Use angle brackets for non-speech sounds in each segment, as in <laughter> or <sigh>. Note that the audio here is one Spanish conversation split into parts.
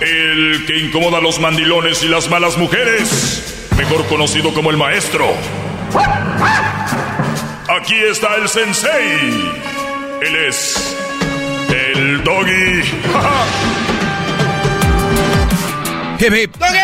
El que incomoda a los mandilones y las malas mujeres, mejor conocido como el maestro. Aquí está el sensei. Él es el doggy. <laughs> hip hip. Doggy.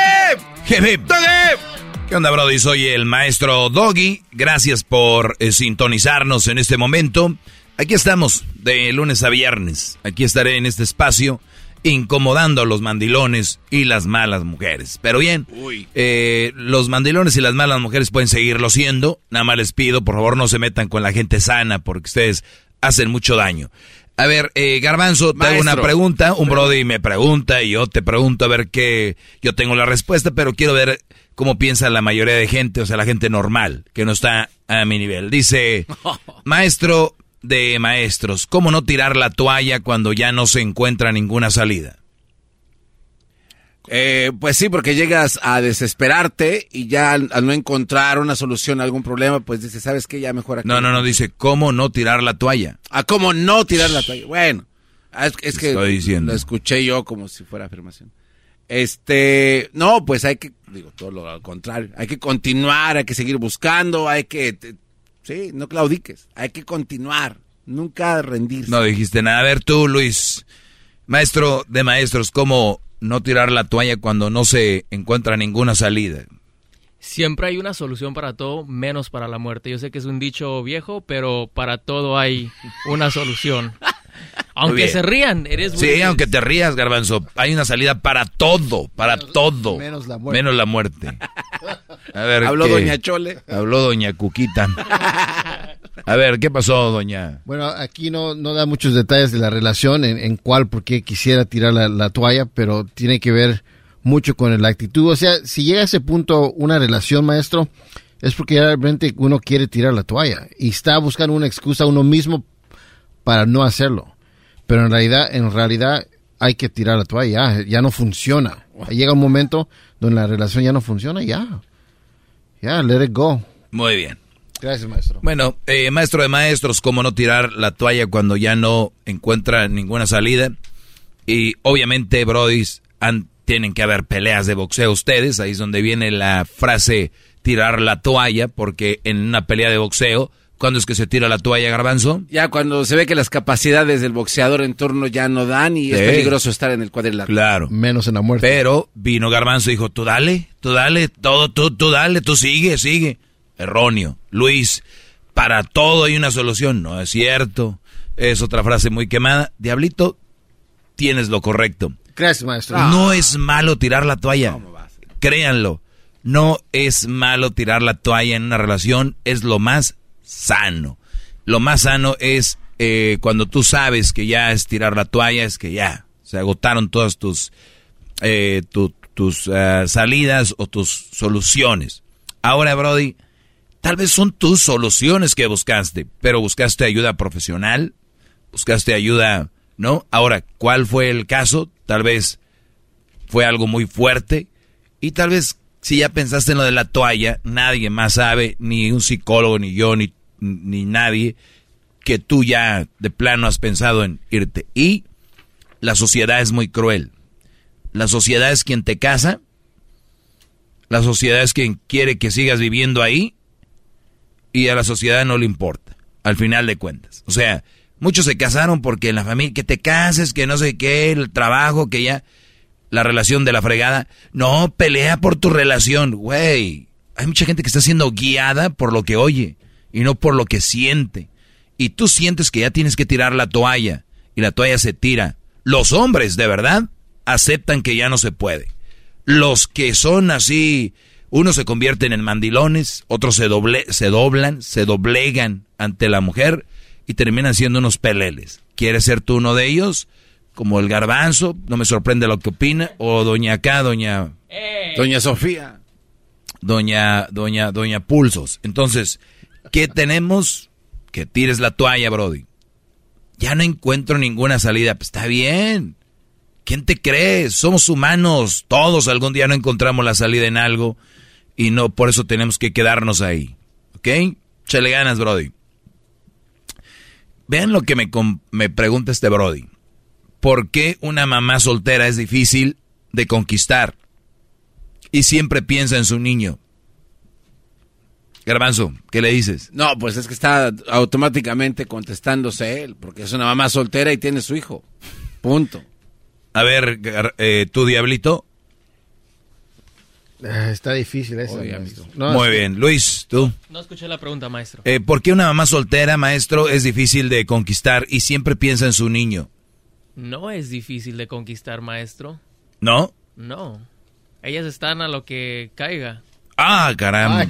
Hip hip. Doggy. ¿Qué onda, Brody? Soy el maestro Doggy. Gracias por eh, sintonizarnos en este momento. Aquí estamos, de lunes a viernes. Aquí estaré en este espacio incomodando a los mandilones y las malas mujeres. Pero bien, eh, los mandilones y las malas mujeres pueden seguirlo siendo. Nada más les pido, por favor, no se metan con la gente sana porque ustedes hacen mucho daño. A ver, eh, Garbanzo, te hago una pregunta. Un Brody me pregunta y yo te pregunto a ver qué. Yo tengo la respuesta, pero quiero ver cómo piensa la mayoría de gente, o sea, la gente normal, que no está a mi nivel. Dice, <laughs> maestro, de maestros. ¿Cómo no tirar la toalla cuando ya no se encuentra ninguna salida? Eh, pues sí, porque llegas a desesperarte y ya al, no encontrar una solución a algún problema, pues dices, ¿sabes qué? Ya mejor aquí. No, no, no, dice, ¿cómo no tirar la toalla? ¿A ah, cómo no tirar la toalla? Bueno, es, que lo escuché yo como si fuera afirmación. Este, no, pues hay que, digo, todo lo contrario, hay que continuar, hay que seguir buscando, hay que Sí, no claudiques. Hay que continuar. Nunca rendirse. No dijiste nada. A ver tú, Luis, maestro de maestros, ¿cómo no tirar la toalla cuando no se encuentra ninguna salida? Siempre hay una solución para todo, menos para la muerte. Yo sé que es un dicho viejo, pero para todo hay una solución. <laughs> <laughs> Aunque se rían, eres Sí, aunque te rías, Garbanzo. Hay una salida para todo, para todo. Menos la muerte. Menos la muerte. A ver, Habló Doña Chole. Habló Doña Cuquita. <laughs> A ver, ¿qué pasó, Doña? Bueno, aquí no, no da muchos detalles de la relación, en, cuál, por qué quisiera tirar la, toalla, pero tiene que ver mucho con la actitud. O sea, si llega a ese punto una relación, maestro, es porque realmente uno quiere tirar la toalla y está buscando una excusa a uno mismo para no hacerlo. Pero en realidad, en realidad hay que tirar la toalla, ya, no funciona. Llega un momento donde la relación ya no funciona, ya. Ya, let it go. Muy bien. Gracias, maestro. Bueno, eh, maestro de maestros, ¿cómo no tirar la toalla cuando ya no encuentra ninguna salida? Y obviamente, brodis, tienen que haber peleas de boxeo ustedes. Ahí es donde viene la frase tirar la toalla, porque en una pelea de boxeo ¿Cuándo es que se tira la toalla, Garbanzo? Ya cuando se ve que las capacidades del boxeador en torno ya no dan y es peligroso estar en el cuadrilátero. Claro. Menos en la muerte. Pero vino Garbanzo y dijo, tú dale, tú dale, todo, tú, tú dale, tú sigue, sigue. Erróneo. Luis, para todo hay una solución. No es cierto. Es otra frase muy quemada. Diablito, tienes lo correcto. Gracias, maestro. No es malo tirar la toalla. Créanlo. No es malo tirar la toalla en una relación. Es lo más sano. Lo más sano es eh, cuando tú sabes que ya es tirar la toalla, es que ya se agotaron todas tus, eh, tus eh, salidas o tus soluciones. Ahora, Brody, tal vez son tus soluciones que buscaste, pero buscaste ayuda profesional, buscaste ayuda, ¿no? Ahora, ¿cuál fue el caso? Tal vez fue algo muy fuerte y tal vez si ya pensaste en lo de la toalla, nadie más sabe, ni un psicólogo, ni yo, ni, ni nadie, que tú ya de plano has pensado en irte. Y la sociedad es muy cruel. La sociedad es quien te casa, la sociedad es quien quiere que sigas viviendo ahí, y a la sociedad no le importa, al final de cuentas. O sea, muchos se casaron porque en la familia, que te cases, que no sé qué, el trabajo, que ya la relación de la fregada. No, pelea por tu relación, güey. Hay mucha gente que está siendo guiada por lo que oye y no por lo que siente. Y tú sientes que ya tienes que tirar la toalla y la toalla se tira. Los hombres, de verdad, aceptan que ya no se puede. Los que son así, unos se convierten en mandilones, otros se, doble, se doblan, se doblegan ante la mujer y terminan siendo unos peleles. ¿Quieres ser tú uno de ellos? Como el garbanzo, no me sorprende lo que opina, o doña acá, doña... Doña Sofía. Doña, doña, doña Pulsos. Entonces, ¿qué tenemos? Que tires la toalla, Brody. Ya no encuentro ninguna salida. Pues está bien. ¿Quién te cree? Somos humanos. Todos algún día no encontramos la salida en algo. Y no, por eso tenemos que quedarnos ahí. ¿Ok? Chale ganas, Brody. Vean lo que me, me pregunta este Brody ¿por qué una mamá soltera es difícil de conquistar? Y siempre piensa en su niño. Garbanzo, ¿qué le dices? No, pues es que está automáticamente contestándose él, porque es una mamá soltera y tiene su hijo. Punto. A ver, eh, tu diablito. Ah, está difícil eso. Muy bien. Luis, tú. No escuché la pregunta, maestro. Eh, ¿Por qué una mamá soltera, maestro, es difícil de conquistar y siempre piensa en su niño? No es difícil de conquistar, maestro. ¿No? No. Ellas están a lo que caiga. Ah, caramba.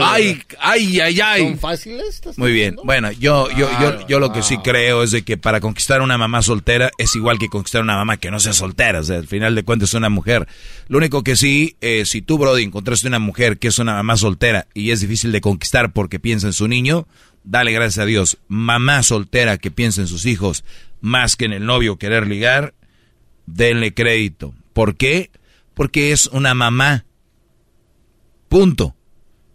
Ay, ay, ay, ay. ¿Son fáciles? Muy bien. Bueno, yo, yo, yo, yo lo que sí creo es de que para conquistar una mamá soltera es igual que conquistar una mamá que no sea soltera. O sea, al final de cuentas es una mujer. Lo único que sí, eh, si tú, Brody, encontraste una mujer que es una mamá soltera y es difícil de conquistar porque piensa en su niño, dale gracias a Dios. Mamá soltera que piensa en sus hijos más que en el novio querer ligar, denle crédito. ¿Por qué? Porque es una mamá Punto.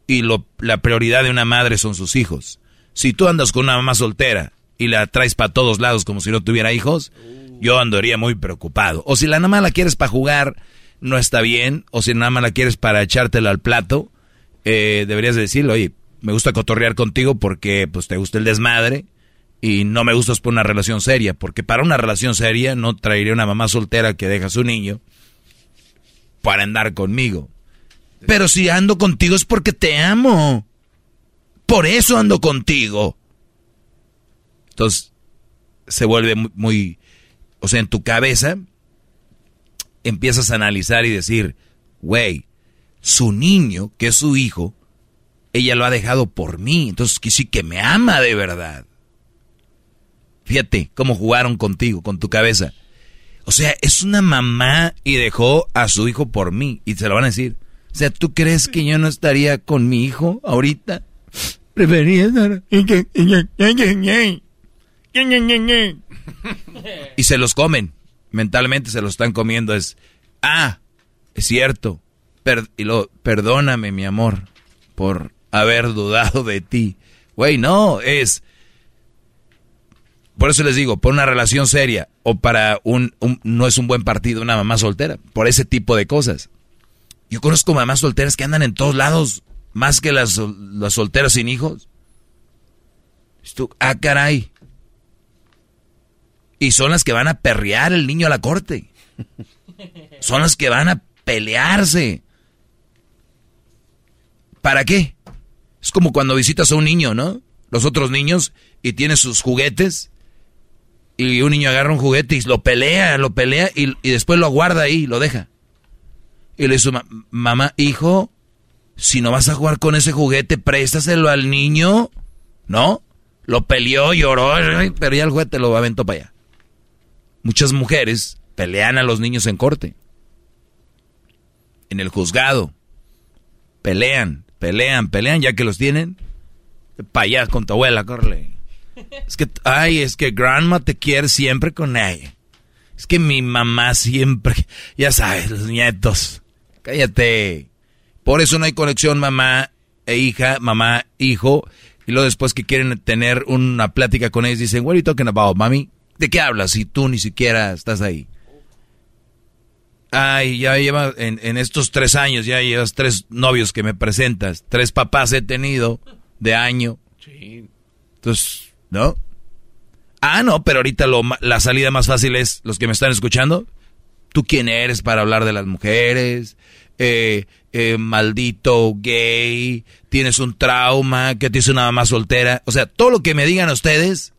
Y lo, la prioridad de una madre son sus hijos. Si tú andas con una mamá soltera y la traes para todos lados como si no tuviera hijos, yo andaría muy preocupado. O si la mamá la quieres para jugar, no está bien. O si nada más la quieres para echártela al plato, eh, deberías decirle, oye, me gusta cotorrear contigo porque pues te gusta el desmadre y no me gustas por una relación seria. Porque para una relación seria no traería una mamá soltera que deja a su niño para andar conmigo. Pero si ando contigo es porque te amo. Por eso ando contigo. Entonces, se vuelve muy, o sea, en tu cabeza empiezas a analizar y decir, güey, su niño, que es su hijo, ella lo ha dejado por mí. Entonces, que sí que me ama de verdad. Fíjate cómo jugaron contigo, con tu cabeza. O sea, es una mamá y dejó a su hijo por mí. Y se lo van a decir. O sea, ¿tú crees que yo no estaría con mi hijo ahorita? Prefería estar... Y se los comen. Mentalmente se los están comiendo. Es, ah, es cierto. y lo, perdóname, mi amor, por haber dudado de ti. Güey, no, es... Por eso les digo, por una relación seria o para un, no es un buen partido una mamá soltera, por ese tipo de cosas. Yo conozco mamás solteras que andan en todos lados, más que las, las solteras sin hijos. Ah, caray. Y son las que van a perrear el niño a la corte. Son las que van a pelearse. ¿Para qué? Es como cuando visitas a un niño, ¿no? Los otros niños y tiene sus juguetes. Y un niño agarra un juguete y lo pelea, lo pelea y, y después lo guarda ahí lo deja. Y le dice, mamá, hijo, si no vas a jugar con ese juguete, préstaselo al niño. ¿No? Lo peleó, lloró, pero ya el juguete lo aventó para allá. Muchas mujeres pelean a los niños en corte. En el juzgado. Pelean, pelean, pelean, ya que los tienen. Para allá con tu abuela, corre. Es que, ay, es que grandma te quiere siempre con ella. Es que mi mamá siempre, ya sabes, los nietos. Cállate. Por eso no hay conexión mamá e hija, mamá, hijo. Y luego después que quieren tener una plática con ellos, dicen, what are you talking about, mami? ¿De qué hablas si tú ni siquiera estás ahí? Ay, ya lleva, en, en estos tres años, ya llevas tres novios que me presentas. Tres papás he tenido de año. Entonces, ¿no? Ah, no, pero ahorita lo, la salida más fácil es, los que me están escuchando, ¿tú quién eres para hablar de las mujeres? Eh, eh, maldito gay, tienes un trauma, que tienes una mamá soltera. O sea, todo lo que me digan ustedes,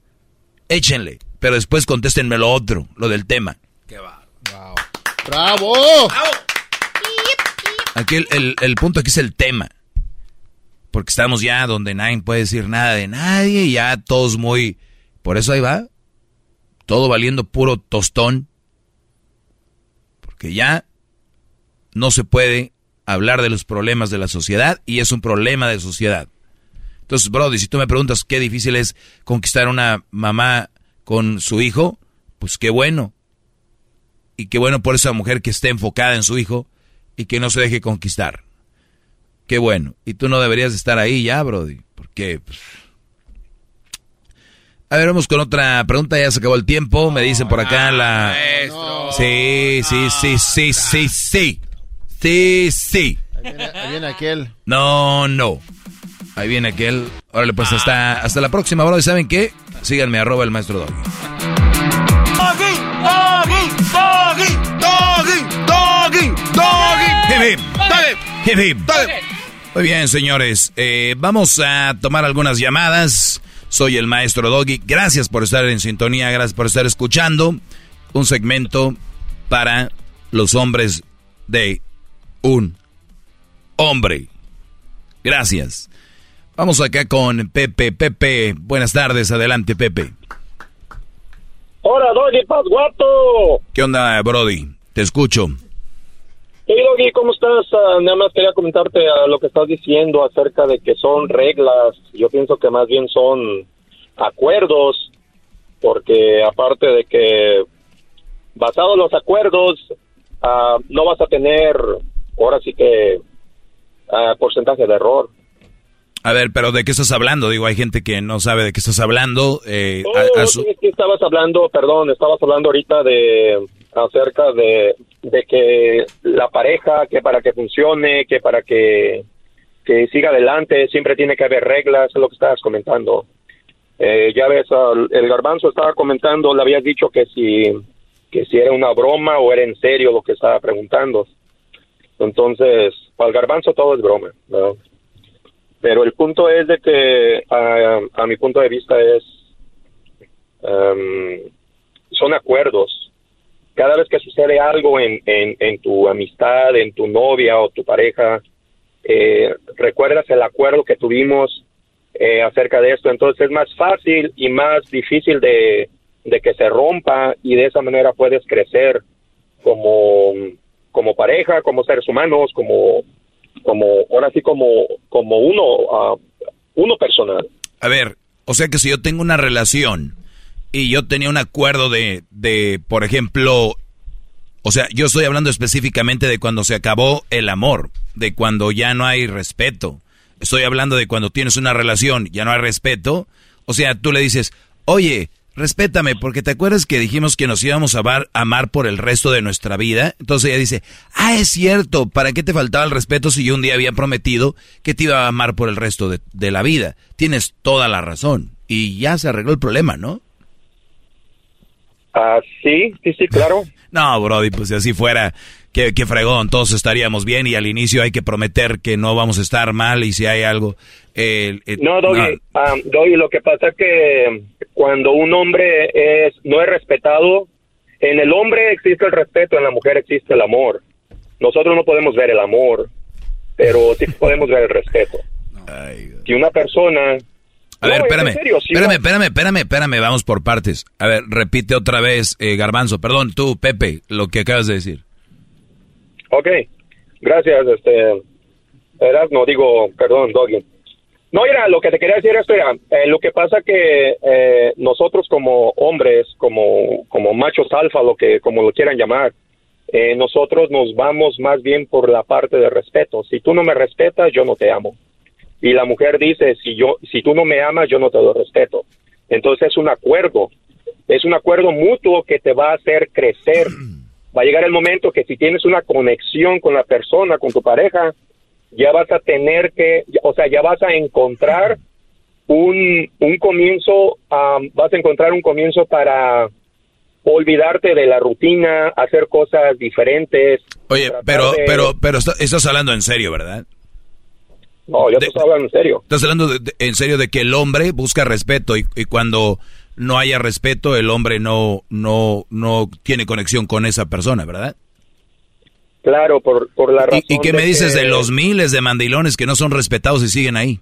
échenle. Pero después contéstenme lo otro, lo del tema. ¡Qué va! ¡Bravo! Aquí el, el, punto aquí es el tema. Porque estamos ya donde nadie puede decir nada de nadie y ya todos muy... Por eso ahí va. Todo valiendo puro tostón. Porque ya no se puede hablar de los problemas de la sociedad y es un problema de sociedad. Entonces, Brody, si tú me preguntas qué difícil es conquistar una mamá con su hijo, pues qué bueno. Y qué bueno por esa mujer que esté enfocada en su hijo y que no se deje conquistar. Qué bueno. Y tú no deberías estar ahí ya, Brody, porque... Pues, A ver, vamos con otra pregunta, ya se acabó el tiempo, me dicen por acá la... Sí, sí, sí, sí, sí, sí. Sí, sí. Ahí viene, aquel. No, no. Ahí viene aquel. Órale, pues hasta, hasta la próxima, bro. ¿Y saben qué? Síganme, arroba el maestro Doggy. Doggy, Doggy, Doggy, Doggy, Doggy, Doggy. Doggy. Muy bien, señores. Eh, vamos a tomar algunas llamadas. Soy el maestro Doggy. Gracias por estar en sintonía, gracias por estar escuchando un segmento para los hombres de un hombre. Gracias. Vamos acá con Pepe. Pepe, buenas tardes. Adelante, Pepe. Hola, Doggy, paz guato. ¿Qué onda, Brody? Te escucho. Hey, Doggy, ¿cómo estás? Ah, nada más quería comentarte a lo que estás diciendo acerca de que son reglas. Yo pienso que más bien son acuerdos, porque aparte de que basado en los acuerdos, uh, no vas a tener, ahora sí que, porcentaje de error. A ver, pero ¿de qué estás hablando? Digo, hay gente que no sabe de qué estás hablando. Eh, oh, estabas hablando, perdón, estabas hablando ahorita de acerca de, que la pareja, que para que funcione, que para que, que siga adelante, siempre tiene que haber reglas, es lo que estabas comentando. Eh, ya ves, el garbanzo estaba comentando, le habías dicho que si, que si era una broma o era en serio lo que estaba preguntando. Entonces, para el garbanzo todo es broma, ¿no? Pero el punto es de que, a, mi punto de vista, es em, son acuerdos. Cada vez que sucede algo en, en, tu amistad, en tu novia o tu pareja, eh, recuerdas el acuerdo que tuvimos eh, acerca de esto. Entonces es más fácil y más difícil de, de que se rompa y de esa manera puedes crecer como, como pareja, como seres humanos, como como ahora sí como como uno uh, uno personal. A ver, o sea que si yo tengo una relación y yo tenía un acuerdo de de por ejemplo, o sea, yo estoy hablando específicamente de cuando se acabó el amor, de cuando ya no hay respeto. Estoy hablando de cuando tienes una relación, ya no hay respeto. O sea, tú le dices, "Oye, respétame, porque te acuerdas que dijimos que nos íbamos a amar, por el resto de nuestra vida. Entonces ella dice, ah, es cierto, ¿para qué te faltaba el respeto si yo un día había prometido que te iba a amar por el resto de, de la vida? Tienes toda la razón. Y ya se arregló el problema, ¿no? Ah, sí, sí, sí, claro. <laughs> no, Brody, pues si así fuera, qué, qué, fregón, todos estaríamos bien y al inicio hay que prometer que no vamos a estar mal y si hay algo... Eh, no, Doggy, ah, lo que pasa es que cuando un hombre es no es respetado, en el hombre existe el respeto, en la mujer existe el amor. Nosotros no podemos ver el amor, pero sí podemos ver el respeto. <laughs> si una persona a ver, espérame, espérame, espérame, espérame, espérame, vamos por partes. A ver, repite otra vez, eh, Garbanzo, perdón, tú, Pepe, lo que acabas de decir. Ok, gracias, este, eras, no digo, perdón, Doggy. No, era, lo que te quería decir esto era, eh, lo que pasa que eh, nosotros como hombres, como, como machos alfa, lo que, como lo quieran llamar, eh, nosotros nos vamos más bien por la parte de respeto. Si tú no me respetas, yo no te amo y la mujer dice, si yo, si tú no me amas, yo no te doy respeto. Entonces es un acuerdo, es un acuerdo mutuo que te va a hacer crecer. <clears throat> Va a llegar el momento que si tienes una conexión con la persona, con tu pareja, ya vas a tener que, o sea, ya vas a encontrar un, un comienzo, vas a encontrar un comienzo para olvidarte de la rutina, hacer cosas diferentes. Oye, pero, pero, pero estás hablando en serio, ¿verdad? No, yo te estoy hablando en serio. Estás hablando en serio de que el hombre busca respeto y, cuando no haya respeto, el hombre no, no, no tiene conexión con esa persona, ¿verdad? Claro, por, por la razón. ¿Y, qué me dices de los miles de mandilones que no son respetados y siguen ahí?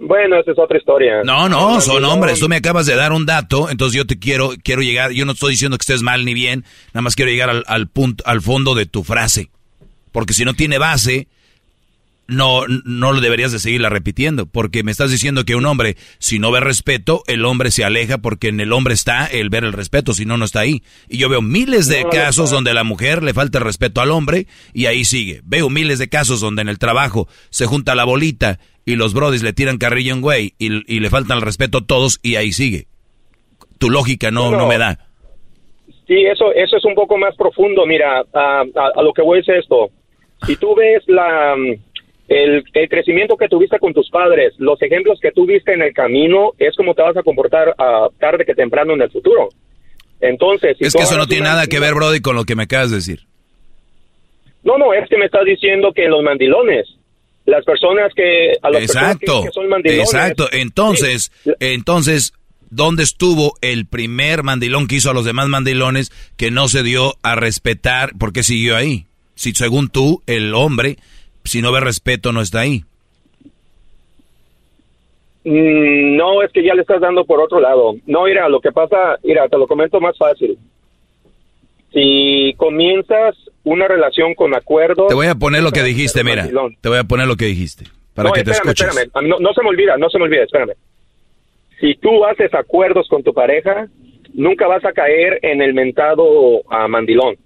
Bueno, esa es otra historia. No, no, son hombres. Tú me acabas de dar un dato, entonces yo te quiero, quiero llegar. Yo no estoy diciendo que estés mal ni bien, nada más quiero llegar al, al punto, al fondo de tu frase, porque si no tiene base, no, no lo deberías de seguirla repitiendo, porque me estás diciendo que un hombre, si no ve respeto, el hombre se aleja porque en el hombre está el ver el respeto, si no, no está ahí. Y yo veo miles de casos donde la mujer le falta el respeto al hombre y ahí sigue. Veo miles de casos donde en el trabajo se junta la bolita y los brodis le tiran carrillo en güey y, le faltan el respeto a todos y ahí sigue. Tu lógica no, no, me da. Sí, eso, eso es un poco más profundo. Mira, a, a lo que voy es esto. Si tú ves la el, crecimiento que tuviste con tus padres, los ejemplos que tuviste en el camino, es como te vas a comportar a tarde que temprano en el futuro. Entonces, es que eso no tiene nada que ver, Brody, con lo que me acabas de decir. No, no, es que me estás diciendo que los mandilones, las personas que a exacto, son mandilones, exacto. Entonces, entonces, ¿dónde estuvo el primer mandilón que hizo a los demás mandilones que no se dio a respetar? ¿Por qué siguió ahí? Si según tú, el hombre si no ve respeto, no está ahí. Mm, no, es que ya le estás dando por otro lado. No, mira, lo que pasa, mira, te lo comento más fácil. Si comienzas una relación con acuerdo... Te voy a poner lo que dijiste, mira. Te voy a poner lo que dijiste. Para que te escuches. Espérame. No, no se me olvida, no se me olvida, espérame. Si tú haces acuerdos con tu pareja, nunca vas a caer en el mentado a mandilón.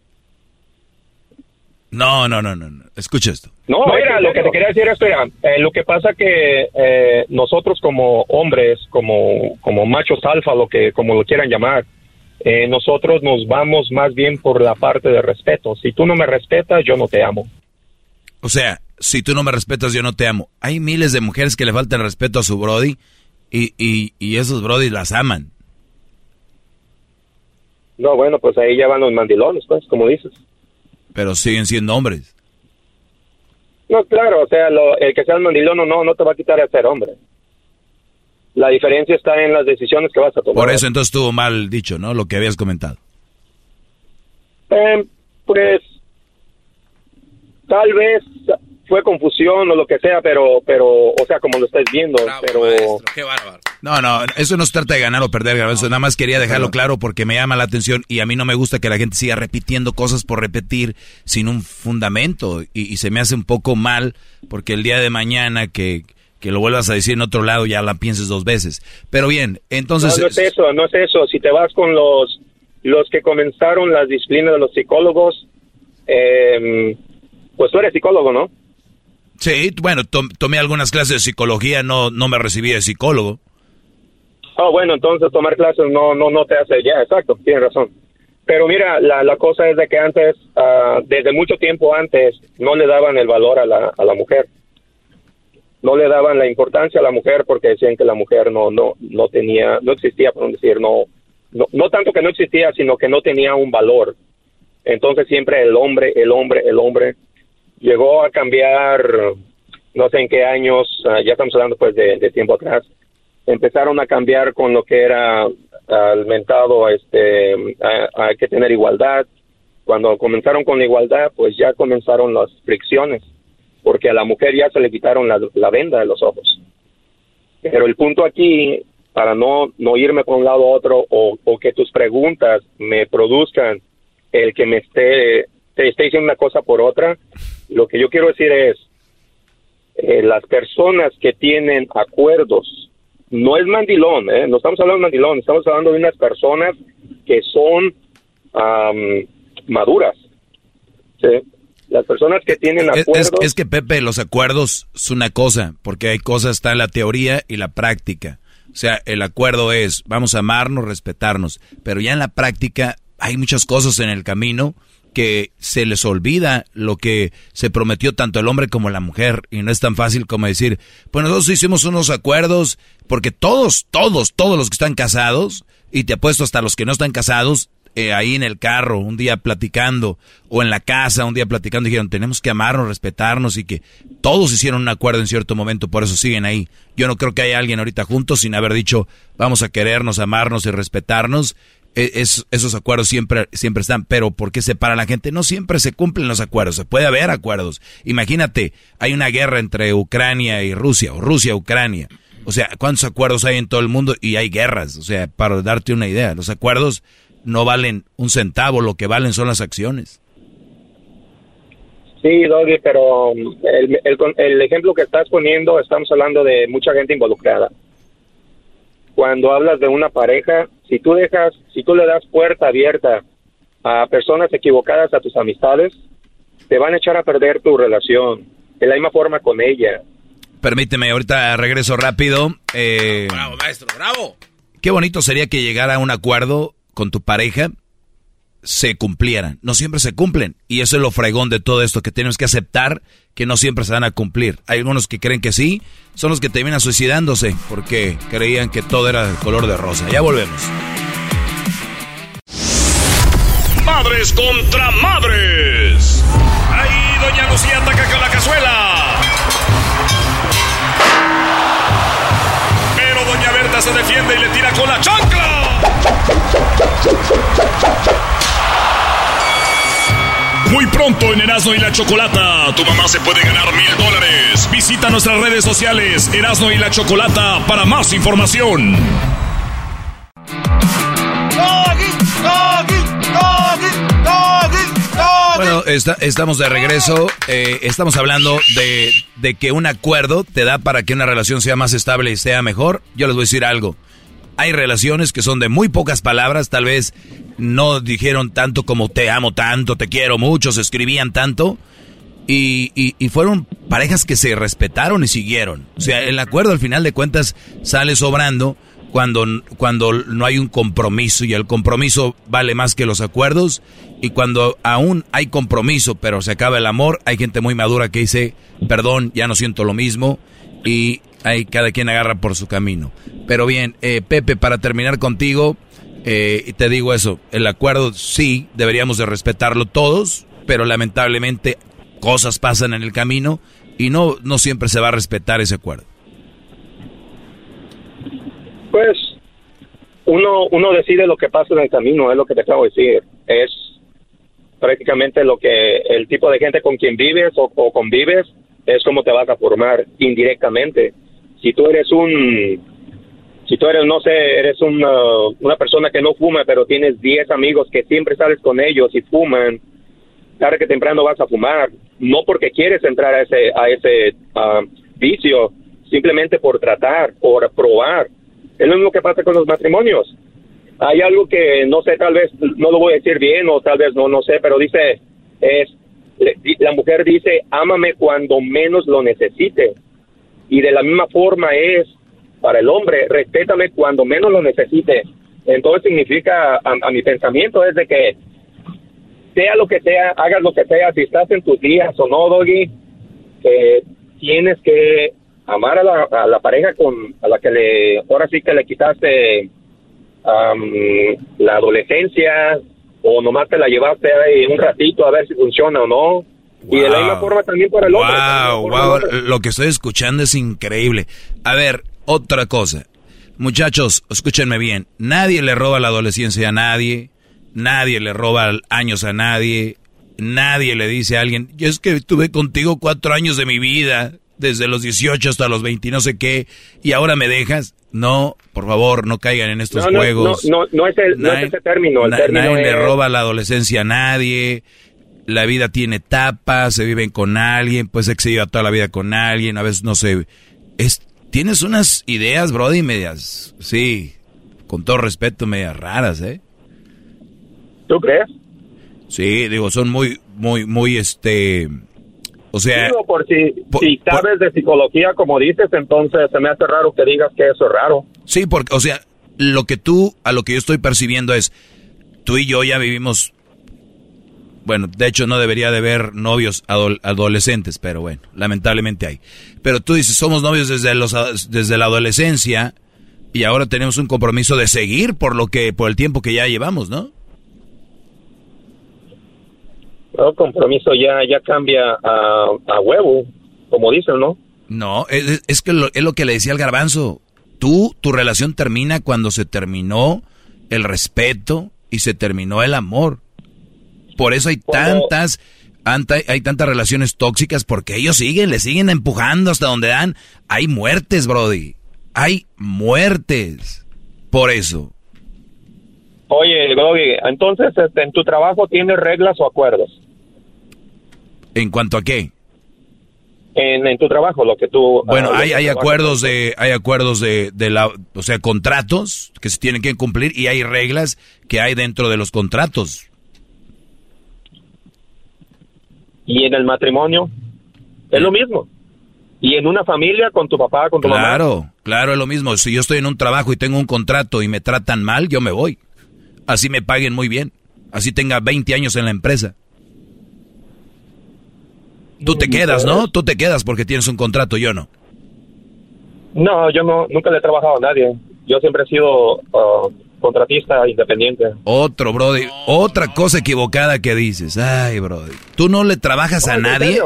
No, no, no, no. Escucha esto. No, mira, lo que te quería decir esto era, eh, lo que pasa que eh, nosotros como hombres, como, como machos alfa, lo que, como lo quieran llamar, eh, nosotros nos vamos más bien por la parte de respeto. Si tú no me respetas, yo no te amo. O sea, si tú no me respetas, yo no te amo. Hay miles de mujeres que le faltan respeto a su Brody y, y, y esos Brody las aman. No, bueno, pues ahí ya van los mandilones, pues, como dices pero siguen siendo hombres. No, claro, o sea, el que sea el mandilón o no, no te va a quitar el ser hombre. La diferencia está en las decisiones que vas a tomar. Por eso entonces estuvo mal dicho, ¿no? Lo que habías comentado. Eh, pues, tal vez fue confusión o lo que sea, pero, pero, o sea, como lo estáis viendo, pero... qué bárbaro. No, no, eso no se trata de ganar o perder, eso nada más quería dejarlo claro porque me llama la atención y a mí no me gusta que la gente siga repitiendo cosas por repetir sin un fundamento y, se me hace un poco mal porque el día de mañana que, que lo vuelvas a decir en otro lado ya la pienses dos veces. Pero bien, entonces... No, no es eso, no es eso. Si te vas con los, los que comenzaron las disciplinas de los psicólogos, eh, pues tú eres psicólogo, ¿no? Sí, bueno, tomé algunas clases de psicología, no, no me recibí de psicólogo. Oh, bueno, entonces tomar clases no, no, no te hace, ya, exacto, tienes razón. Pero mira, la, la cosa es de que antes, uh, desde mucho tiempo antes, no le daban el valor a la, a la mujer. No le daban la importancia a la mujer porque decían que la mujer no, no, no tenía, no existía, por decir, no, no, no tanto que no existía, sino que no tenía un valor. Entonces siempre el hombre, el hombre, el hombre, llegó a cambiar, no sé en qué años, ah, ya estamos hablando pues de, tiempo atrás, empezaron a cambiar con lo que era al mentado, este, hay que tener igualdad. Cuando comenzaron con la igualdad, pues ya comenzaron las fricciones, porque a la mujer ya se le quitaron la, venda de los ojos. Pero el punto aquí, para no, no irme por un lado a otro, o, o que tus preguntas me produzcan el que me esté, te esté diciendo una cosa por otra, lo que yo quiero decir es, eh, las personas que tienen acuerdos, no es mandilón, ¿eh? no estamos hablando de mandilón, estamos hablando de unas personas que son maduras. Las personas que tienen acuerdos... Es, que Pepe, los acuerdos es una cosa, porque hay cosas, está en la teoría y la práctica. O sea, el acuerdo es, vamos a amarnos, respetarnos, pero ya en la práctica hay muchas cosas en el camino que se les olvida lo que se prometió tanto el hombre como la mujer y no es tan fácil como decir, pues nosotros hicimos unos acuerdos porque todos, todos, todos los que están casados y te apuesto hasta los que no están casados eh, ahí en el carro un día platicando o en la casa un día platicando dijeron tenemos que amarnos, respetarnos y que todos hicieron un acuerdo en cierto momento, por eso siguen ahí. Yo no creo que haya alguien ahorita juntos sin haber dicho vamos a querernos, amarnos y respetarnos e, esos acuerdos siempre, siempre están, pero ¿por qué separa a la gente? No siempre se cumplen los acuerdos, se puede haber acuerdos. Imagínate, hay una guerra entre Ucrania y Rusia, o Rusia-Ucrania. O sea, ¿cuántos acuerdos hay en todo el mundo? Y hay guerras, o sea, para darte una idea, los acuerdos no valen un centavo, lo que valen son las acciones. Sí, Doggy, pero el, el, el ejemplo que estás poniendo, estamos hablando de mucha gente involucrada. Cuando hablas de una pareja, si tú dejas, si tú le das puerta abierta a personas equivocadas a tus amistades, te van a echar a perder tu relación. De la misma forma con ella. Permíteme, ahorita regreso rápido. Eh, bravo, maestro, bravo. Qué bonito sería que llegara a un acuerdo con tu pareja se cumplieran. No siempre se cumplen. Y eso es lo fregón de todo esto, que tenemos que aceptar que no siempre se van a cumplir. Hay algunos que creen que sí, son los que terminan suicidándose porque creían que todo era color de rosa. Ya volvemos. Madres contra madres. Ahí doña Lucía ataca con la cazuela. Pero doña Berta se defiende y le tira con la chancla. Muy pronto en Erasmo y la Chocolata, tu mamá se puede ganar mil dólares. Visita nuestras redes sociales Erasmo y la Chocolata para más información. Bueno, estamos de regreso. Eh, estamos hablando de, de que un acuerdo te da para que una relación sea más estable y sea mejor. Yo les voy a decir algo. Hay relaciones que son de muy pocas palabras, tal vez no dijeron tanto como te amo tanto, te quiero mucho, se escribían tanto. Y, y, fueron parejas que se respetaron y siguieron. O sea, el acuerdo al final de cuentas sale sobrando cuando, cuando no hay un compromiso y el compromiso vale más que los acuerdos. Y cuando aún hay compromiso pero se acaba el amor, hay gente muy madura que dice, perdón, ya no siento lo mismo. Y hay cada quien agarra por su camino. Pero bien, eh, Pepe, para terminar contigo, eh, te digo eso, el acuerdo sí, deberíamos de respetarlo todos, pero lamentablemente cosas pasan en el camino y no, no siempre se va a respetar ese acuerdo. Pues uno, uno decide lo que pasa en el camino, es lo que te acabo de decir. Es prácticamente lo que el tipo de gente con quien vives o, o convives es como te vas a formar indirectamente. Si tú eres un si tú eres, no sé, eres una, una persona que no fuma, pero tienes 10 amigos que siempre sales con ellos y fuman, tarde que temprano vas a fumar, no porque quieres entrar a ese, a ese ah, vicio, simplemente por tratar, por probar. Es lo mismo que pasa con los matrimonios. Hay algo que no sé, tal vez no lo voy a decir bien o tal vez no, no sé, pero dice, es, la mujer dice, ámame cuando menos lo necesite. Y de la misma forma es para el hombre, respétame cuando menos lo necesite. Entonces significa, a, mi pensamiento es de que sea lo que sea, hagas lo que sea, si estás en tus días o no, Doggy, tienes que amar a la, a la, pareja con a la que le, ahora sí que le quitaste la adolescencia o nomás te la llevaste ahí un ratito a ver si funciona o no. Y de la misma forma también para el hombre. Wow, wow, lo que estoy escuchando es increíble. A ver, otra cosa. Muchachos, escúchenme bien. Nadie le roba la adolescencia a nadie. Nadie le roba años a nadie. Nadie le dice a alguien, yo es que estuve contigo cuatro años de mi vida, desde los 18 hasta los 20 no sé qué, y ahora me dejas. No, por favor, no caigan en estos juegos. No, no, no, es el, no es ese término. nadie le roba la adolescencia a nadie. La vida tiene etapas, se viven con alguien, pues se lleva toda la vida con alguien, a veces no sé. Es tienes unas ideas, Brody, medias, sí, con todo respeto, medias raras, ¿eh? ¿Tú crees? Sí, digo, son muy, muy, muy, este, o sea... Digo, por si, si sabes de psicología, como dices, entonces se me hace raro que digas que eso es raro. Sí, porque, o sea, lo que tú, a lo que yo estoy percibiendo es, tú y yo ya vivimos bueno, de hecho no debería de haber novios adolescentes, pero bueno, lamentablemente hay. Pero tú dices, somos novios desde, los, desde la adolescencia y ahora tenemos un compromiso de seguir por lo que por el tiempo que ya llevamos, ¿no? El compromiso ya ya cambia a, huevo, como dicen, ¿no? No, es, es que es lo que le decía al garbanzo. Tú, tu relación termina cuando se terminó el respeto y se terminó el amor. Por eso hay tantas, hay tantas relaciones tóxicas porque ellos siguen, le siguen empujando hasta donde dan. Hay muertes, Brody. Hay muertes. Por eso. Oye, Brody, entonces este, en tu trabajo tienes reglas o acuerdos. ¿En cuanto a qué? En, tu trabajo, lo que tú... Bueno, hay, hay acuerdos de, hay acuerdos de, de la, o sea, contratos que se tienen que cumplir y hay reglas que hay dentro de los contratos. Y en el matrimonio es lo mismo. Y en una familia con tu papá, con tu mamá. Claro, claro, es lo mismo. Si yo estoy en un trabajo y tengo un contrato y me tratan mal, yo me voy. Así me paguen muy bien. Así tenga 20 años en la empresa. Tú te quedas, ¿no? Tú te quedas porque tienes un contrato, yo no. No, yo no, nunca le he trabajado a nadie. Yo siempre he sido uh, contratista independiente. Otro, Brody. Otra cosa equivocada que dices. Ay, Brody. ¿Tú no le trabajas a nadie?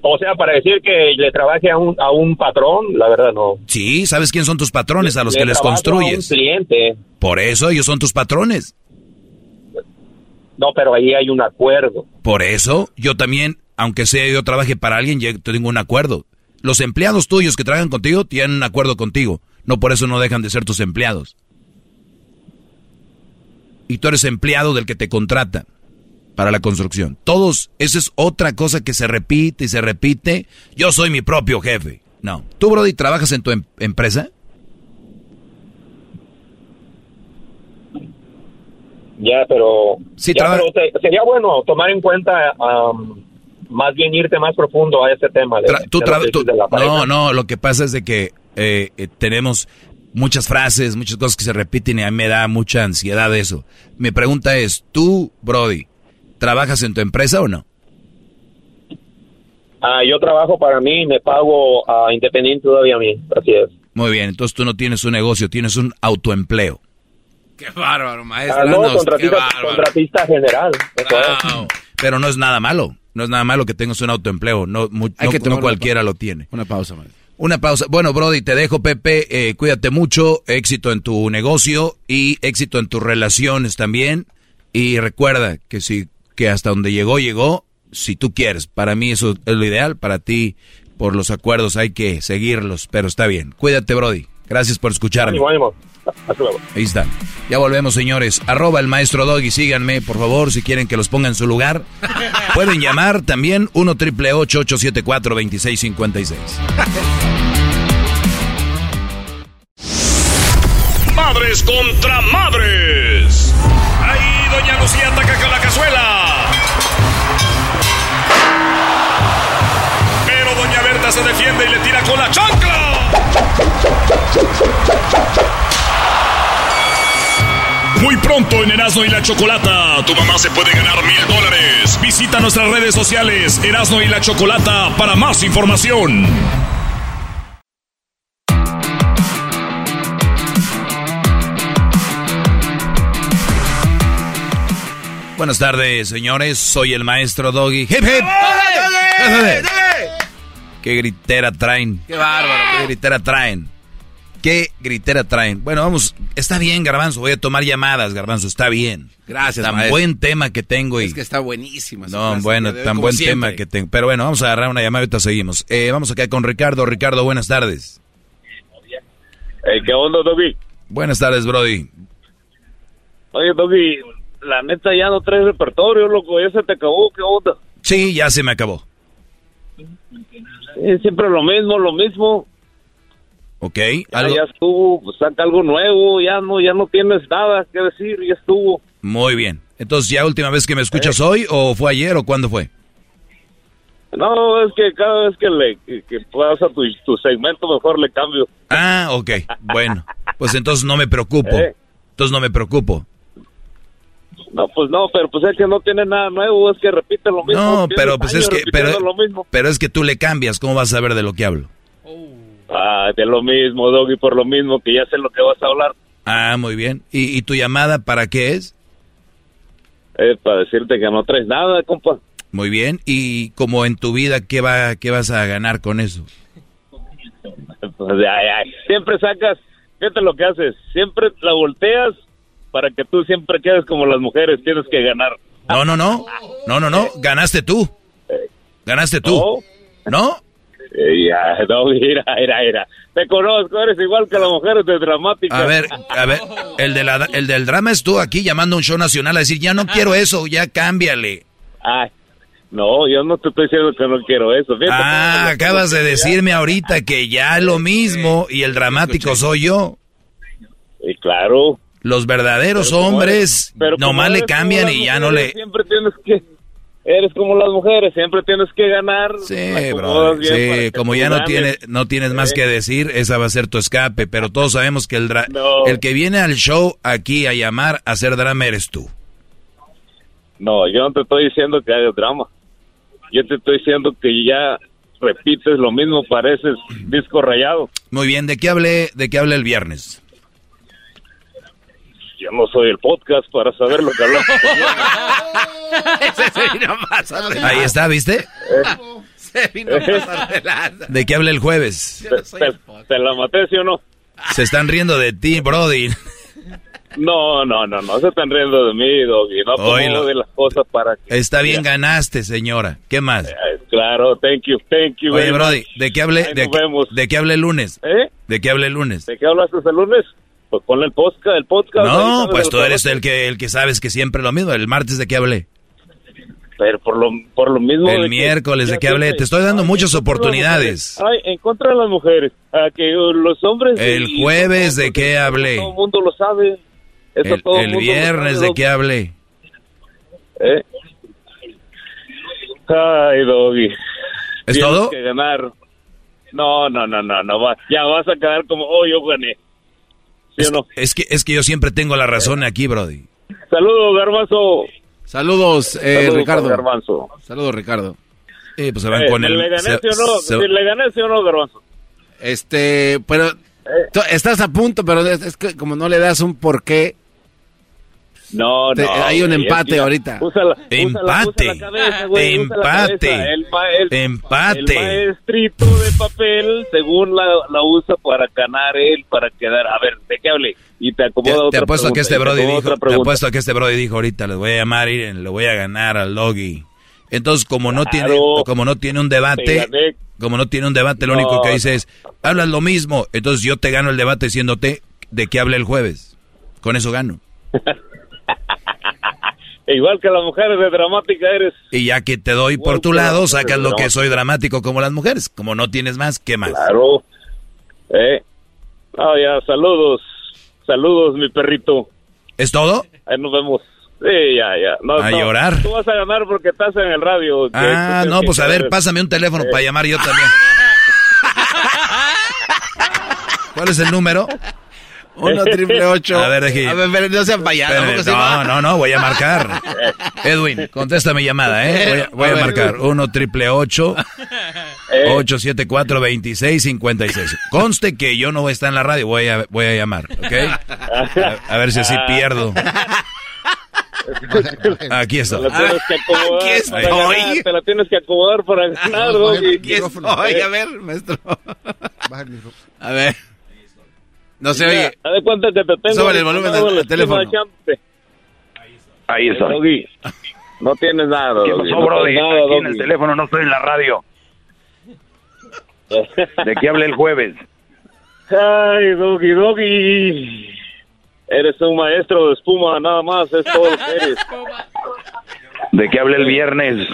O sea, para decir que le trabaje a un, a un patrón, la verdad no. Sí, ¿sabes quién son tus patrones a los que les construyes? A un cliente. Por eso ellos son tus patrones. No, pero ahí hay un acuerdo. Por eso yo también, aunque sea yo trabaje para alguien, yo tengo un acuerdo. Los empleados tuyos que trabajan contigo tienen un acuerdo contigo. No por eso no dejan de ser tus empleados. Y tú eres empleado del que te contrata para la construcción. Todos, esa es otra cosa que se repite y se repite. Yo soy mi propio jefe. No. ¿Tú, Brody, trabajas en tu em-, empresa? Ya, pero, sí, sería bueno tomar en cuenta, más bien irte más profundo a ese tema. De, no, no, lo que pasa es de que eh, eh, tenemos muchas frases, muchas cosas que se repiten y a mí me da mucha ansiedad eso. Mi pregunta es, tú, Brody, ¿Trabajas en tu empresa o no? Ah, yo trabajo para mí, me pago a independiente todavía a mí, así es. Muy bien, entonces tú no tienes un negocio, tienes un autoempleo. Qué bárbaro, maestro. Ah, no, contratista, general. Pero no es nada malo, no es nada malo que tengas un autoempleo, no, no, cualquiera lo tiene. Una pausa, maestro. Una pausa. Bueno, Brody, te dejo, Pepe. Eh, cuídate mucho. Éxito en tu negocio y éxito en tus relaciones también. Y recuerda que si que hasta donde llegó, llegó, si tú quieres. Para mí eso es lo ideal, para ti, por los acuerdos hay que seguirlos, pero está bien. Cuídate, Brody. Gracias por escucharme. <laughs> Ahí está. Ya volvemos, señores. Arroba el maestro Doggy. Síganme, por favor, si quieren que los ponga en su lugar. <laughs> Pueden llamar también 1 triple 874 2656 Madres contra madres. Ahí, doña Lucía ataca con la cazuela. se defiende y le tira con la chancla. Muy pronto en Erasmo y la Chocolata, tu mamá se puede ganar mil dólares. Visita nuestras redes sociales, Erasmo y la Chocolata, para más información. Buenas tardes, señores. Soy el maestro Doggy. Hip hip. Qué gritera traen. Qué bárbaro. Qué gritera traen. Qué gritera traen. Bueno, vamos, está bien, Garbanzo. Voy a tomar llamadas, Garbanzo. Está bien. Gracias, Tan buen tema que tengo. Y... Es que está buenísima. No, bueno, tan buen tema que tengo. Pero bueno, vamos a agarrar una llamada y ahorita seguimos. Eh, vamos acá con Ricardo. Ricardo, buenas tardes. ¿Qué onda, Doggy? Buenas tardes, Brody. Oye, Doggy, la neta ya no traes repertorio, loco. Ya se te acabó. ¿Qué onda? Sí, ya se me acabó siempre lo mismo, lo mismo. Ok. Ya, estuvo, pues, saca algo nuevo, ya no, ya no tienes nada que decir, ya estuvo. Muy bien. Entonces, ¿ya última vez que me escuchas hoy o fue ayer o cuándo fue? No, es que cada vez que le que pasa tu, tu segmento mejor le cambio. Ah, ok. Bueno, pues entonces no me preocupo. <laughs> Eh. Entonces no me preocupo. No, pues no, pero pues es que no tiene nada nuevo, es que repite lo mismo. No, pero pues es que, pero, pero es que tú le cambias, ¿cómo vas a saber de lo que hablo? Ah, de lo mismo, Doggy, por lo mismo que ya sé lo que vas a hablar. Ah, muy bien. ¿Y, tu llamada para qué es? Es para decirte que no traes nada, compa. Muy bien. ¿Y como en tu vida, qué, va, qué vas a ganar con eso? Pues, ay, ay. Siempre sacas, fíjate lo que haces, siempre la volteas para que tú siempre quedes como las mujeres, tienes que ganar. No, no, no. No, no, no. Ganaste tú. Ganaste tú. ¿No? Ya, <laughs> no, mira, mira, mira. Te conozco, eres igual que las mujeres de dramática. A ver, a ver, el, de la, el del drama es tú aquí llamando a un show nacional a decir, ya no quiero eso, ya cámbiale. Ay, No, yo no te estoy diciendo que no quiero eso. ah, acabas de decirme ahorita que ya lo mismo y el dramático soy yo. Y claro. Los verdaderos hombres nomás le cambian y ya no le... Siempre tienes que... Eres como las mujeres, siempre tienes que ganar. Sí, bro. Sí, como ya no, tiene, no tienes más que decir, esa va a ser tu escape. Pero todos sabemos que el, el que viene al show aquí a llamar a hacer drama eres tú. No, yo no te estoy diciendo que hagas drama. Yo te estoy diciendo que ya repites lo mismo, pareces disco rayado. Muy bien, ¿de qué hablé, de qué hablé el viernes? Yo no soy el podcast para saber lo que hablamos. <laughs> Ahí está, ¿viste? ¿De qué hablé el jueves? ¿Te, la maté, sí o no? Se están riendo de ti, Brody. No, no, no, no se están riendo de mí, Doggy. No pongo de las cosas para que... Está bien, ganaste, señora. ¿Qué más? Eh, claro, thank you, thank you. Oye, Brody, ¿de qué hablé, de, de, qué hablé el lunes? ¿Eh? ¿De qué hablé el lunes? ¿De qué hablaste el lunes? Pues ponle el podcast, el podcast. No, pues tú eres el que, el que sabes que siempre lo mismo. El martes, ¿de qué hablé? Pero por lo, por lo mismo... El miércoles, ¿de qué hablé? Te estoy dando muchas oportunidades. Ay, en contra de las mujeres. A que los hombres... El jueves, ¿de qué hablé? Todo el mundo lo sabe el, viernes de qué hablé. ¿Eh? Ay, Doggy. ¿Es todo? que ganar. No, no, no, no, no. Va. Ya vas a quedar como, oh, yo gané. ¿Sí es, o no? Es que, es que yo siempre tengo la razón aquí, Brody. Saludos, Garbanzo. Saludos, eh, Ricardo. Garbanzo. Saludos, Ricardo. Eh, pues se van eh, con el... ¿Le gané, o no? ¿Le gané, sí o no, Garbanzo? Este, pero... Eh. Estás a punto, pero es que como no le das un porqué, no, no. hay un empate ahorita. empate. empate. empate. El maestrito de papel, según la, la, usa para ganar él, para quedar. A ver, ¿de qué hable? Y te acomoda te, otra te apuesto que este Brody dijo, Te apuesto a que este Brody dijo ahorita, les voy a llamar, y le voy a ganar al Logi. Entonces, como no tiene, como no tiene un debate, como no tiene un debate, lo único que dice es, hablas lo mismo. Entonces yo te gano el debate diciéndote de qué hable el jueves. Con eso gano. <laughs> Igual que las mujeres de dramática eres. Y ya que te doy por tu lado, sacas lo que soy dramático como las mujeres. Como no tienes más, ¿qué más? Claro. Eh. Ah, ya, saludos. Saludos, mi perrito. ¿Es todo? Ahí nos vemos. Sí, ya, ya. a llorar. Tú vas a ganar porque estás en el radio. Ah, no, pues a ver, pásame un teléfono para llamar yo también. <laughs> ¿Cuál es el número? Uno triple ocho. A ver, deje. A ver, no sean payasos. No, no, no, voy a marcar. <laughs> Edwin, contesta mi llamada, ¿eh? <laughs> Voy a, marcar. Uno triple ocho. <laughs> 874 2656 Conste que yo no voy a estar en la radio, voy a, voy a llamar, ¿ok? A, ver si así pierdo. Aquí está. Te la tienes que acomodar Aquí estoy. Te la tienes que acomodar para ganar, Aquí estoy. A ver, maestro. A ver. No se oye. Haz de cuenta que te tengo. Sobre el volumen del teléfono. Ahí está. No tienes nada, ¿Qué pasó, no Brody? Nada, Aquí en el teléfono, no estoy en la radio. ¿De qué hablé el jueves? Ay, Doggy, Doggy. Eres un maestro de espuma, nada más, es todo lo que eres. ¿De qué hablé el viernes?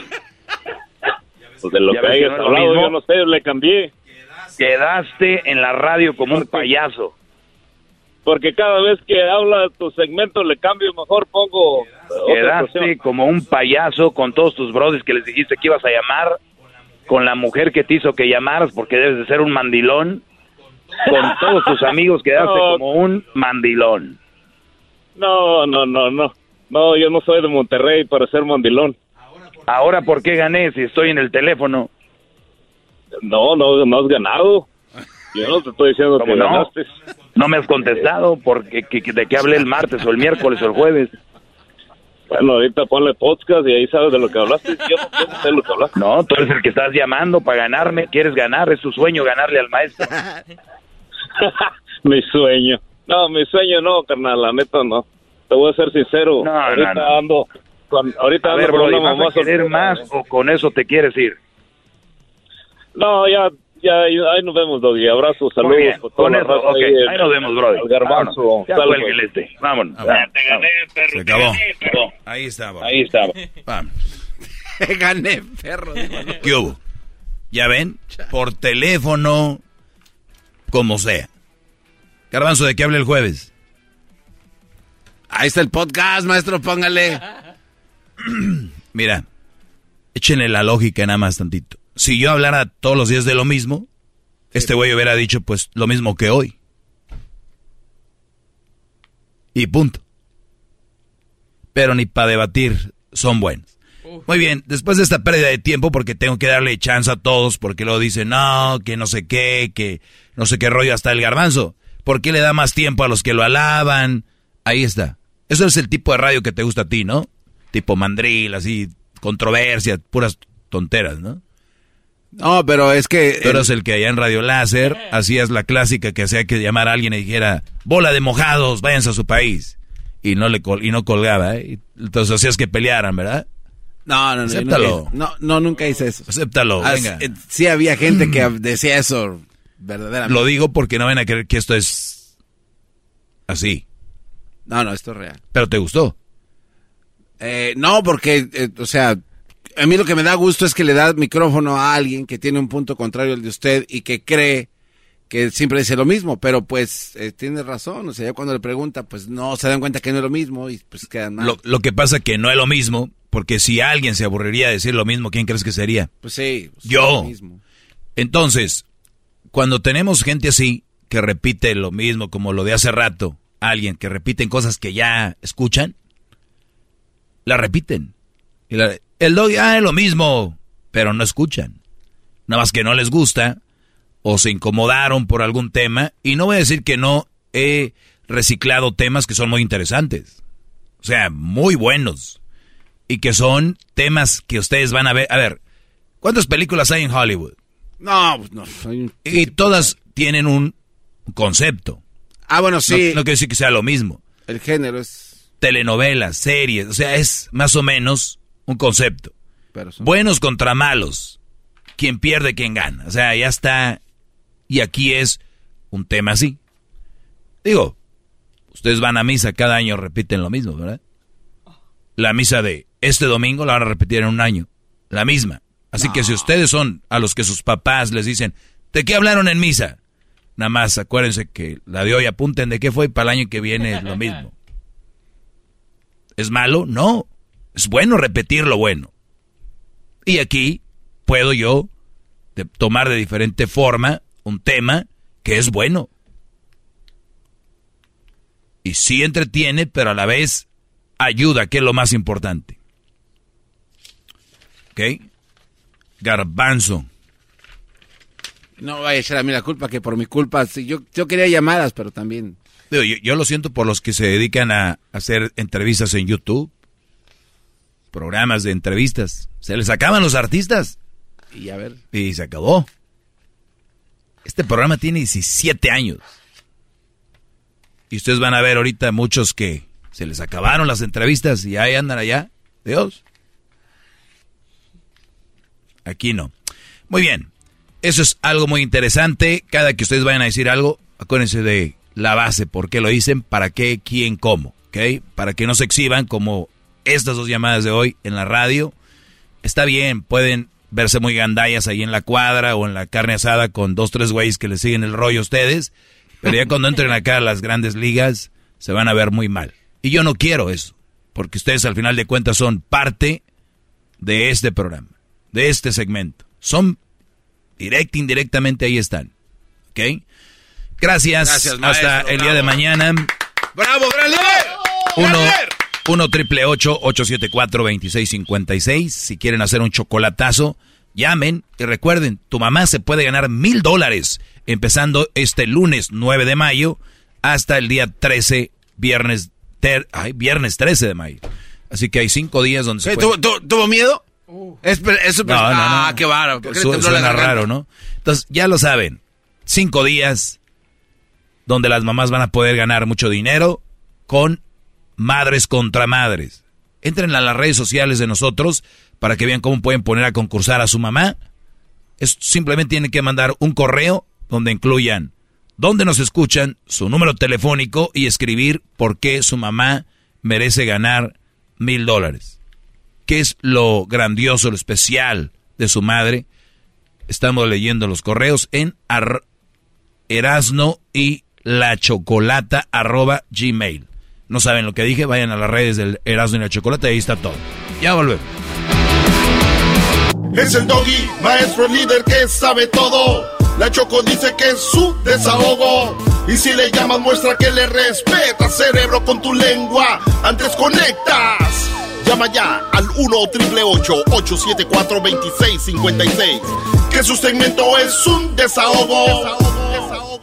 Pues de lo que hayas hablado, yo no sé, le cambié. Quedaste en la radio como un payaso porque cada vez que habla tu segmento le cambio, mejor pongo... Quedaste como un payaso con todos tus brothers que les dijiste que ibas a llamar, con la mujer que te hizo que llamaras porque debes de ser un mandilón, con todos tus <laughs> amigos quedaste como un mandilón. No, no, no, no. No, yo no soy de Monterrey para ser mandilón. Ahora, ¿por qué gané si estoy en el teléfono? No, no, no has ganado. Yo no te estoy diciendo que no? ganaste. No me has contestado porque de qué hablé el martes o el miércoles o el jueves. Bueno, ahorita ponle podcast y ahí sabes de lo que hablaste. Yo no sé lo que hablaste. No, tú eres el que estás llamando para ganarme. ¿Quieres ganar? Es tu sueño ganarle al maestro. <laughs> mi sueño. No, mi sueño no, carnal, la neta no. Te voy a ser sincero. No, ahorita no, ando con, ahorita a ver, bro, ¿vas a querer más o con eso te quieres ir? No, ya ya ahí, nos vemos, Doggy. Abrazos, saludos. Con eso, okay. ahí, ahí, nos vemos, brother. El garbanzo. Ya el gelete. Vámonos. Ya te gané, perro. Se acabó. Ahí estaba. Ahí estaba. <laughs> Vamos. <laughs> Gané, perro. ¿Qué hubo? ¿Ya ven? Por teléfono, como sea. Garbanzo, ¿de qué habla el jueves? Ahí está el podcast, maestro, póngale. <clears throat> Mira, échenle la lógica nada más tantito. Si yo hablara todos los días de lo mismo, este güey hubiera dicho pues lo mismo que hoy. Y punto. Pero ni para debatir son buenos. Muy bien, después de esta pérdida de tiempo, porque tengo que darle chance a todos, porque luego dicen, no, que no sé qué, que no sé qué rollo hasta el garbanzo. ¿Por qué le da más tiempo a los que lo alaban? Ahí está. Eso es el tipo de radio que te gusta a ti, ¿no? Tipo mandril, así, controversia, puras tonteras, ¿no? No, pero es que... Tú eres el que allá en Radio Láser hacías la clásica que hacía que llamar a alguien y dijera, bola de mojados, váyanse a su país. Y no, le y no colgaba, ¿eh? Entonces hacías que pelearan, ¿verdad? No, no, no. Acéptalo. No, no, nunca hice eso. Acéptalo, venga. Eh, sí había gente que decía eso verdaderamente. Lo digo porque no van a creer que esto es así. No, no, esto es real. ¿Pero te gustó? Eh, no, porque, eh, o sea, a mí lo que me da gusto es que le da micrófono a alguien que tiene un punto contrario al de usted y que cree que siempre dice lo mismo, pero pues eh, tiene razón, o sea, ya cuando le pregunta, pues no se dan cuenta que no es lo mismo y pues quedan mal. Lo, lo que pasa que no es lo mismo, porque si alguien se aburriría de decir lo mismo, ¿quién crees que sería? Pues sí. Pues, Yo. Entonces, cuando tenemos gente así, que repite lo mismo como lo de hace rato, alguien que repiten cosas que ya escuchan, la repiten. Y el dog, ah, es lo mismo, pero no escuchan. Nada más que no les gusta o se incomodaron por algún tema. Y no voy a decir que no he reciclado temas que son muy interesantes. O sea, muy buenos. Y que son temas que ustedes van a ver. A ver, ¿cuántas películas hay en Hollywood? No, pues no. Y todas tienen un concepto. Ah, bueno, sí. No, no quiere decir que sea lo mismo. El género es... Telenovelas, series, o sea, es más o menos un concepto. Buenos contra malos. Quien pierde, quien gana. O sea, ya está. Y aquí es un tema así. Digo, ustedes van a misa cada año, repiten lo mismo, ¿verdad? La misa de este domingo la van a repetir en un año. La misma. Así que si ustedes son a los que sus papás les dicen, ¿de qué hablaron en misa? Nada más acuérdense que la de hoy apunten de qué fue y para el año que viene es lo mismo. ¿Es malo? No. Es bueno repetir lo bueno. Y aquí puedo yo tomar de diferente forma un tema que es bueno. Y sí entretiene, pero a la vez ayuda, que es lo más importante. ¿Ok? Garbanzo. No vaya a echar a mí la culpa, que por mi culpa, sí, yo, yo quería llamadas, pero también... Yo, yo, lo siento por los que se dedican a hacer entrevistas en YouTube, programas de entrevistas. Se les acaban los artistas. Y a ver. Y se acabó. Este programa tiene 17 años. Y ustedes van a ver ahorita muchos que se les acabaron las entrevistas y ahí andan allá. Dios. Aquí no. Muy bien. Eso es algo muy interesante. Cada que ustedes vayan a decir algo, acuérdense de la base, por qué lo dicen, para qué, quién, cómo. ¿Ok? Para que no se exhiban como estas dos llamadas de hoy en la radio. Está bien, pueden verse muy gandallas ahí en la cuadra o en la carne asada con dos, tres güeyes que le siguen el rollo a ustedes. Pero ya cuando entren acá a las grandes ligas, se van a ver muy mal. Y yo no quiero eso, porque ustedes al final de cuentas son parte de este programa, de este segmento. Son directa, indirectamente ahí están. ¿Ok? Gracias. Hasta el día de mañana. ¡Bravo, gran líder! Uno, 1 triple 874 2656 Si quieren hacer un chocolatazo, llamen y recuerden, tu mamá se puede ganar mil dólares empezando este lunes 9 de mayo hasta el día 13, viernes, ay, viernes 13 de mayo. Así que hay cinco días donde se puede... ¿Tuvo, miedo? eso, no, ah, qué baro. suena raro, ¿no? Entonces, ya lo saben. Cinco días donde las mamás van a poder ganar mucho dinero con madres contra madres. Entren a las redes sociales de nosotros para que vean cómo pueden poner a concursar a su mamá. Es, simplemente tienen que mandar un correo donde incluyan dónde nos escuchan, su número telefónico y escribir por qué su mamá merece ganar mil dólares. ¿Qué es lo grandioso, lo especial de su madre? Estamos leyendo los correos en Erasno y la chocolata arroba gmail. No saben lo que dije, vayan a las redes del Erasmo y la chocolata y ahí está todo. Ya volvemos. Es el doggy, maestro líder que sabe todo. La Choco dice que es su desahogo. Y si le llamas, muestra que le respeta, cerebro, con tu lengua. Antes conectas. Llama ya al 1-888-874-2656. Que su segmento es un desahogo.